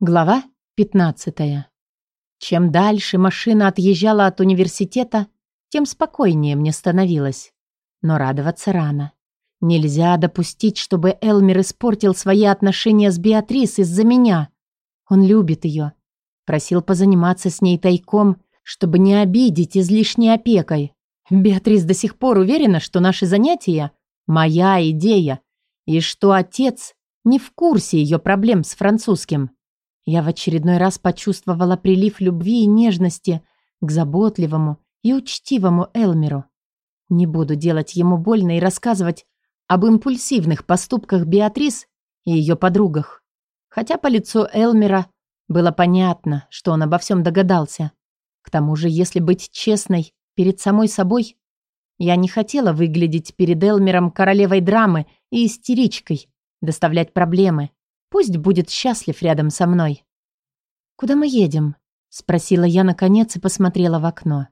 Глава 15. Чем дальше машина отъезжала от университета, тем спокойнее мне становилось. Но радоваться рано. Нельзя допустить, чтобы Элмер испортил свои отношения с Беатрис из-за меня. Он любит ее. Просил позаниматься с ней тайком, чтобы не обидеть излишней опекой. Беатрис до сих пор уверена, что наши занятия – моя идея, и что отец не в курсе ее проблем с французским. Я в очередной раз почувствовала прилив любви и нежности к заботливому и учтивому Элмеру. Не буду делать ему больно и рассказывать об импульсивных поступках Беатрис и ее подругах. Хотя по лицу Элмера было понятно, что он обо всем догадался. К тому же, если быть честной перед самой собой, я не хотела выглядеть перед Элмером королевой драмы и истеричкой, доставлять проблемы. Пусть будет счастлив рядом со мной. «Куда мы едем?» — спросила я наконец и посмотрела в окно.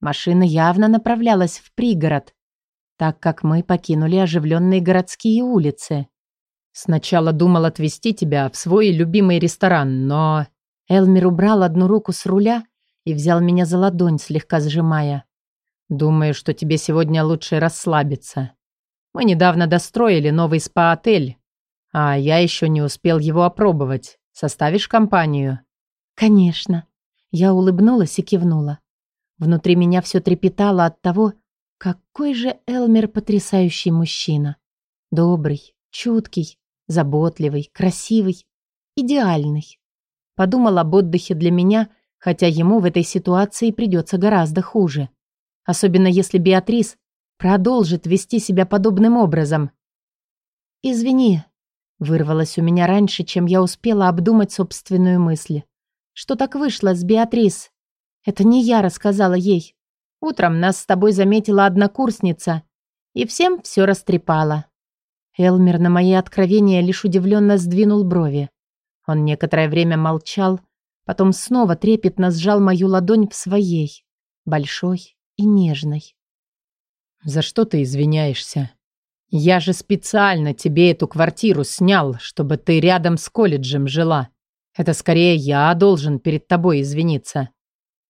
Машина явно направлялась в пригород, так как мы покинули оживленные городские улицы. «Сначала думал отвезти тебя в свой любимый ресторан, но...» Элмер убрал одну руку с руля и взял меня за ладонь, слегка сжимая. «Думаю, что тебе сегодня лучше расслабиться. Мы недавно достроили новый спа-отель, а я еще не успел его опробовать. Составишь компанию?» «Конечно». Я улыбнулась и кивнула. Внутри меня все трепетало от того, какой же Элмер потрясающий мужчина. Добрый, чуткий, заботливый, красивый, идеальный. Подумал об отдыхе для меня, хотя ему в этой ситуации придется гораздо хуже. Особенно если Беатрис продолжит вести себя подобным образом. «Извини», — вырвалось у меня раньше, чем я успела обдумать собственную мысль. «Что так вышло с Беатрис? Это не я рассказала ей. Утром нас с тобой заметила однокурсница и всем все растрепала». Элмер на мои откровения лишь удивленно сдвинул брови. Он некоторое время молчал, потом снова трепетно сжал мою ладонь в своей, большой и нежной. «За что ты извиняешься? Я же специально тебе эту квартиру снял, чтобы ты рядом с колледжем жила. Это скорее я должен перед тобой извиниться».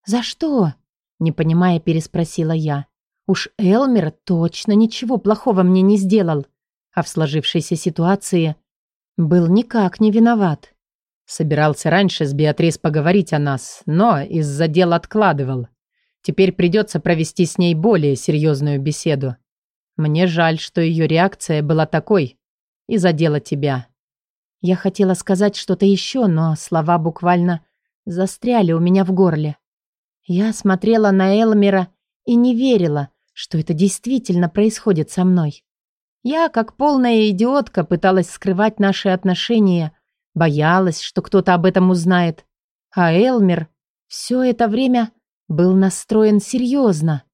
«За что?» — не понимая, переспросила я. «Уж Элмер точно ничего плохого мне не сделал, а в сложившейся ситуации был никак не виноват». Собирался раньше с Беатрис поговорить о нас, но из-за дел откладывал. Теперь придется провести с ней более серьезную беседу. Мне жаль, что ее реакция была такой. И задела тебя. Я хотела сказать что-то еще, но слова буквально застряли у меня в горле. Я смотрела на Элмера и не верила, что это действительно происходит со мной. Я, как полная идиотка, пыталась скрывать наши отношения, боялась, что кто-то об этом узнает. А Элмер все это время был настроен серьезно.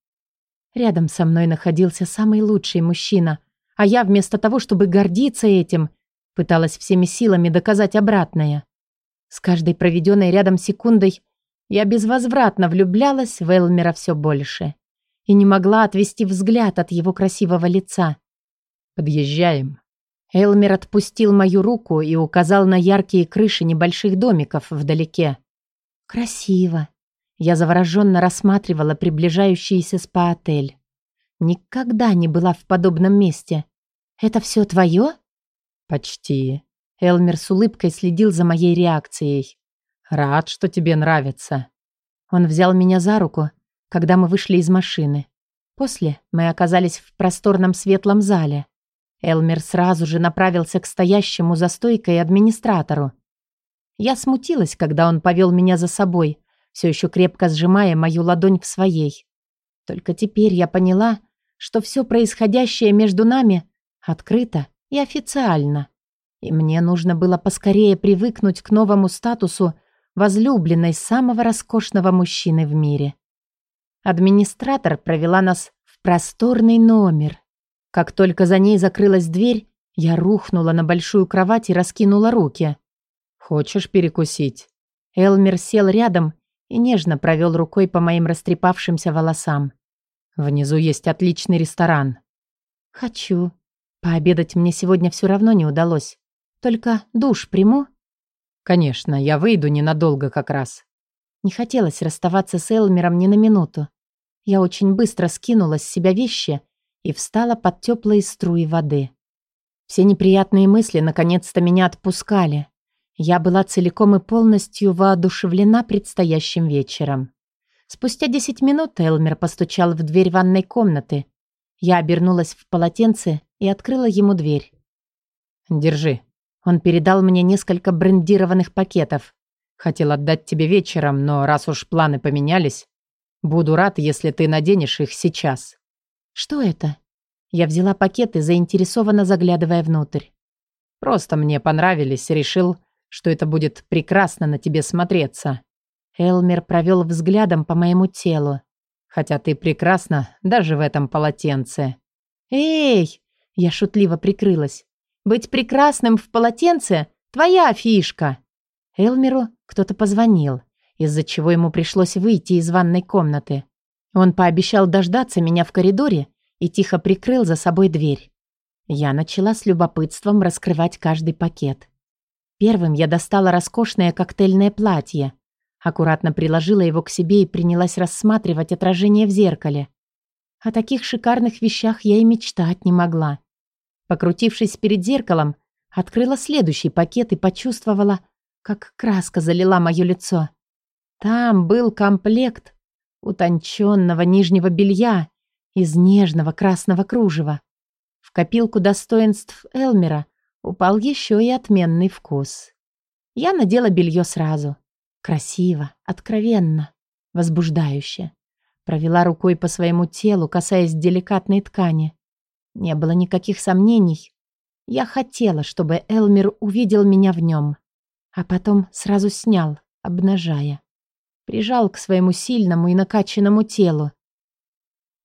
Рядом со мной находился самый лучший мужчина, а я вместо того, чтобы гордиться этим, пыталась всеми силами доказать обратное. С каждой проведенной рядом секундой я безвозвратно влюблялась в Элмера все больше и не могла отвести взгляд от его красивого лица. «Подъезжаем». Элмер отпустил мою руку и указал на яркие крыши небольших домиков вдалеке. «Красиво», я завороженно рассматривала приближающийся спа-отель. Никогда не была в подобном месте. «Это все твое?» «Почти». Элмер с улыбкой следил за моей реакцией. «Рад, что тебе нравится». Он взял меня за руку, когда мы вышли из машины. После мы оказались в просторном светлом зале. Элмер сразу же направился к стоящему за стойкой администратору. Я смутилась, когда он повел меня за собой, все еще крепко сжимая мою ладонь в своей. Только теперь я поняла, что все происходящее между нами открыто и официально. И мне нужно было поскорее привыкнуть к новому статусу возлюбленной самого роскошного мужчины в мире. Администратор провела нас в просторный номер. Как только за ней закрылась дверь, я рухнула на большую кровать и раскинула руки. «Хочешь перекусить?» Элмер сел рядом и нежно провел рукой по моим растрепавшимся волосам. «Внизу есть отличный ресторан». «Хочу. Пообедать мне сегодня все равно не удалось. Только душ приму?» «Конечно, я выйду ненадолго как раз». Не хотелось расставаться с Элмером ни на минуту. Я очень быстро скинула с себя вещи и встала под теплые струи воды. Все неприятные мысли наконец-то меня отпускали. Я была целиком и полностью воодушевлена предстоящим вечером. Спустя десять минут Элмер постучал в дверь ванной комнаты. Я обернулась в полотенце и открыла ему дверь. «Держи». Он передал мне несколько брендированных пакетов. Хотел отдать тебе вечером, но раз уж планы поменялись, буду рад, если ты наденешь их сейчас. Что это? Я взяла пакеты, заинтересованно заглядывая внутрь. Просто мне понравились, решил, что это будет прекрасно на тебе смотреться. Элмер провел взглядом по моему телу. Хотя ты прекрасна даже в этом полотенце. Эй! Я шутливо прикрылась. Быть прекрасным в полотенце – твоя фишка. Элмеру кто-то позвонил, из-за чего ему пришлось выйти из ванной комнаты. Он пообещал дождаться меня в коридоре и тихо прикрыл за собой дверь. Я начала с любопытством раскрывать каждый пакет. Первым я достала роскошное коктейльное платье, аккуратно приложила его к себе и принялась рассматривать отражение в зеркале. О таких шикарных вещах я и мечтать не могла. Покрутившись перед зеркалом, открыла следующий пакет и почувствовала, как краска залила мое лицо. Там был комплект утонченного нижнего белья из нежного красного кружева. В копилку достоинств Элмера упал еще и отменный вкус. Я надела белье сразу. Красиво, откровенно, возбуждающе. Провела рукой по своему телу, касаясь деликатной ткани. Не было никаких сомнений. Я хотела, чтобы Элмер увидел меня в нем, а потом сразу снял, обнажая. Прижал к своему сильному и накачанному телу,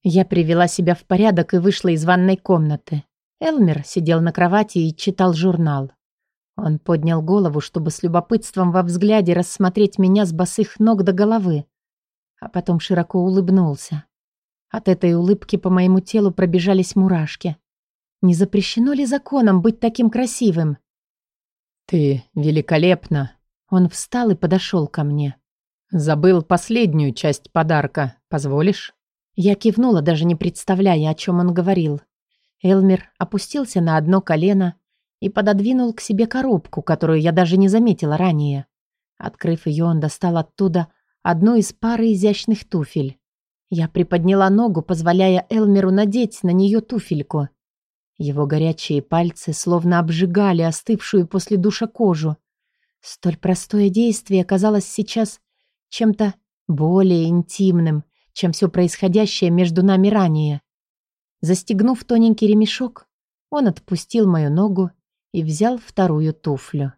я привела себя в порядок и вышла из ванной комнаты. Элмер сидел на кровати и читал журнал. Он поднял голову, чтобы с любопытством во взгляде рассмотреть меня с босых ног до головы, а потом широко улыбнулся. От этой улыбки по моему телу пробежались мурашки. Не запрещено ли законом быть таким красивым? «Ты великолепна!» Он встал и подошел ко мне. «Забыл последнюю часть подарка. Позволишь?» Я кивнула, даже не представляя, о чем он говорил. Элмер опустился на одно колено и пододвинул к себе коробку, которую я даже не заметила ранее. Открыв ее, он достал оттуда одну из пары изящных туфель. Я приподняла ногу, позволяя Элмеру надеть на нее туфельку. Его горячие пальцы словно обжигали остывшую после душа кожу. Столь простое действие казалось сейчас чем-то более интимным, чем все происходящее между нами ранее. Застегнув тоненький ремешок, он отпустил мою ногу и взял вторую туфлю.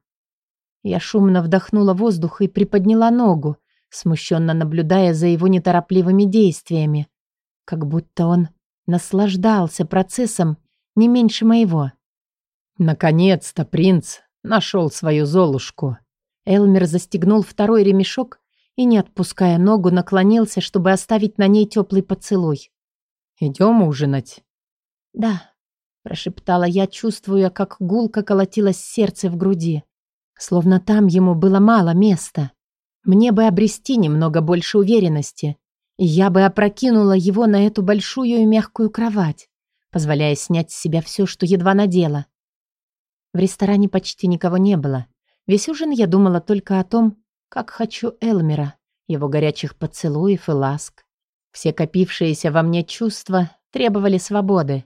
Я шумно вдохнула воздух и приподняла ногу, смущенно наблюдая за его неторопливыми действиями, как будто он наслаждался процессом не меньше моего. «Наконец-то принц нашел свою Золушку!» Элмер застегнул второй ремешок и, не отпуская ногу, наклонился, чтобы оставить на ней теплый поцелуй. «Идем ужинать?» «Да», — прошептала я, чувствуя, как гулко колотилось сердце в груди. Словно там ему было мало места. Мне бы обрести немного больше уверенности, и я бы опрокинула его на эту большую и мягкую кровать, позволяя снять с себя все, что едва надела. В ресторане почти никого не было. Весь ужин я думала только о том, как хочу Элмера, его горячих поцелуев и ласк. Все копившиеся во мне чувства требовали свободы.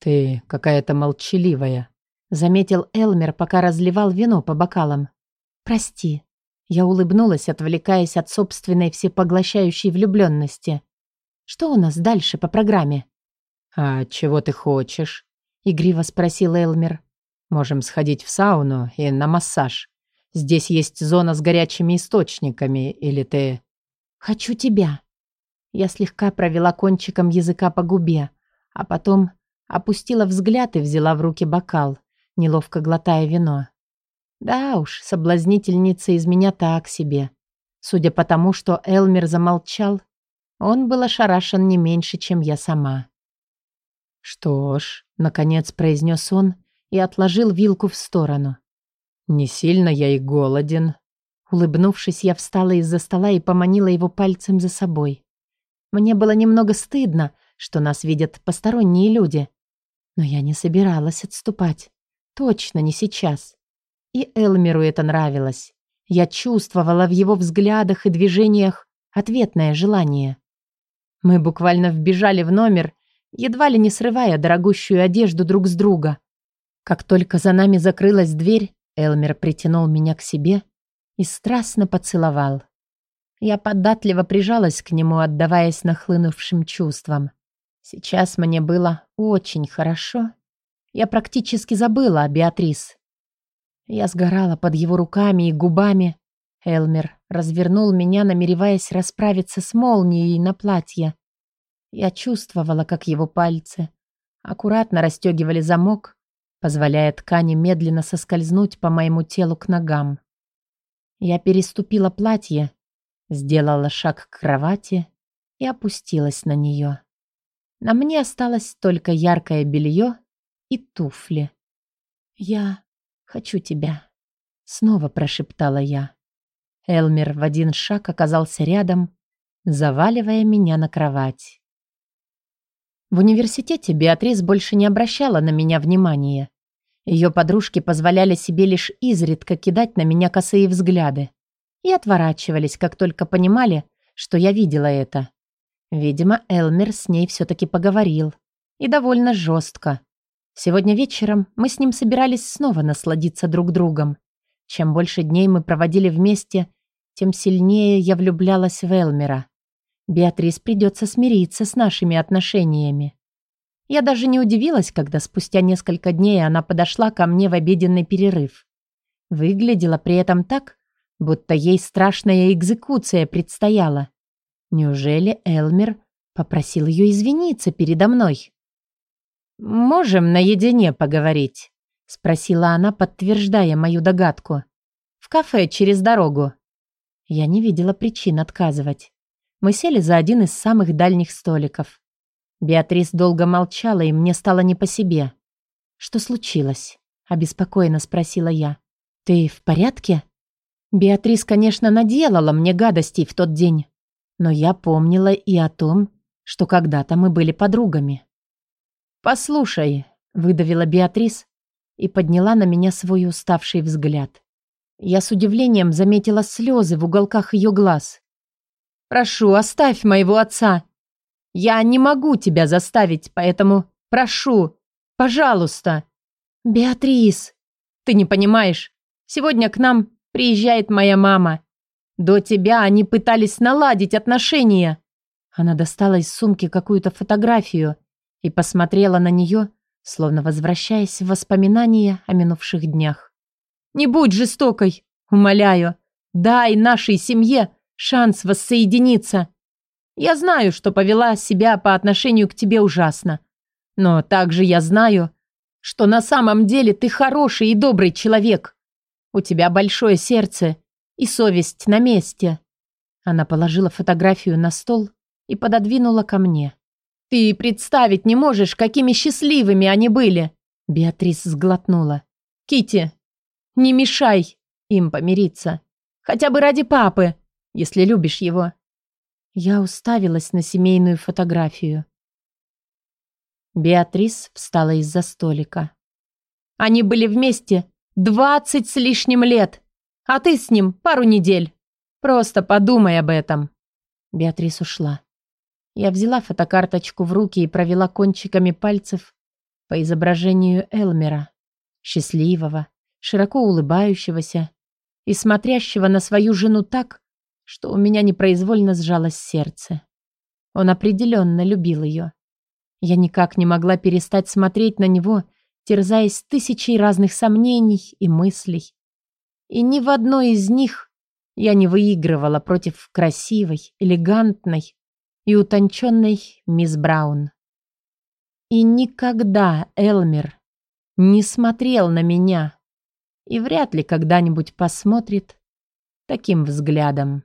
«Ты какая-то молчаливая», — заметил Элмер, пока разливал вино по бокалам. «Прости». Я улыбнулась, отвлекаясь от собственной всепоглощающей влюбленности. «Что у нас дальше по программе?» «А чего ты хочешь?» — игриво спросил Элмер. «Можем сходить в сауну и на массаж. Здесь есть зона с горячими источниками, или ты...» «Хочу тебя». Я слегка провела кончиком языка по губе, а потом опустила взгляд и взяла в руки бокал, неловко глотая вино. Да уж, соблазнительница из меня так себе. Судя по тому, что Элмер замолчал, он был ошарашен не меньше, чем я сама. «Что ж», — наконец произнес он и отложил вилку в сторону. Не сильно я и голоден. Улыбнувшись, я встала из-за стола и поманила его пальцем за собой. Мне было немного стыдно, что нас видят посторонние люди. Но я не собиралась отступать. Точно не сейчас. И Элмеру это нравилось. Я чувствовала в его взглядах и движениях ответное желание. Мы буквально вбежали в номер, едва ли не срывая дорогущую одежду друг с друга. Как только за нами закрылась дверь, Элмер притянул меня к себе и страстно поцеловал. Я податливо прижалась к нему, отдаваясь нахлынувшим чувствам. Сейчас мне было очень хорошо. Я практически забыла о Беатрис. Я сгорала под его руками и губами. Элмер развернул меня, намереваясь расправиться с молнией на платье. Я чувствовала, как его пальцы аккуратно расстегивали замок, позволяя ткани медленно соскользнуть по моему телу к ногам. Я переступила платье, сделала шаг к кровати и опустилась на нее. На мне осталось только яркое белье и туфли. «Я хочу тебя», — снова прошептала я. Элмер в один шаг оказался рядом, заваливая меня на кровать. В университете Беатрис больше не обращала на меня внимания. Ее подружки позволяли себе лишь изредка кидать на меня косые взгляды и отворачивались, как только понимали, что я видела это. Видимо, Элмер с ней все-таки поговорил. И довольно жестко. Сегодня вечером мы с ним собирались снова насладиться друг другом. Чем больше дней мы проводили вместе, тем сильнее я влюблялась в Элмера. Беатрис придется смириться с нашими отношениями. Я даже не удивилась, когда спустя несколько дней она подошла ко мне в обеденный перерыв. Выглядела при этом так, будто ей страшная экзекуция предстояла. Неужели Элмер попросил ее извиниться передо мной? «Можем наедине поговорить?» — спросила она, подтверждая мою догадку. «В кафе через дорогу». Я не видела причин отказывать. Мы сели за один из самых дальних столиков. Беатрис долго молчала, и мне стало не по себе. «Что случилось?» — обеспокоенно спросила я. «Ты в порядке?» Беатрис, конечно, наделала мне гадостей в тот день. Но я помнила и о том, что когда-то мы были подругами. «Послушай», — выдавила Беатрис и подняла на меня свой уставший взгляд. Я с удивлением заметила слезы в уголках ее глаз. «Прошу, оставь моего отца. Я не могу тебя заставить, поэтому прошу, пожалуйста». «Беатрис!» «Ты не понимаешь. Сегодня к нам приезжает моя мама. До тебя они пытались наладить отношения». Она достала из сумки какую-то фотографию и посмотрела на нее, словно возвращаясь в воспоминания о минувших днях. «Не будь жестокой, умоляю. Дай нашей семье шанс воссоединиться. Я знаю, что повела себя по отношению к тебе ужасно. Но также я знаю, что на самом деле ты хороший и добрый человек. У тебя большое сердце, и совесть на месте. Она положила фотографию на стол и пододвинула ко мне. Ты представить не можешь, какими счастливыми они были. Беатрис сглотнула. Кити, не мешай им помириться. Хотя бы ради папы, если любишь его. Я уставилась на семейную фотографию. Беатрис встала из-за столика. Они были вместе двадцать с лишним лет. А ты с ним пару недель. Просто подумай об этом». Беатрис ушла. Я взяла фотокарточку в руки и провела кончиками пальцев по изображению Элмера, счастливого, широко улыбающегося и смотрящего на свою жену так, что у меня непроизвольно сжалось сердце. Он определенно любил ее. Я никак не могла перестать смотреть на него, терзаясь тысячей разных сомнений и мыслей. И ни в одной из них я не выигрывала против красивой, элегантной и утонченной мисс Браун. И никогда Элмер не смотрел на меня и вряд ли когда-нибудь посмотрит таким взглядом.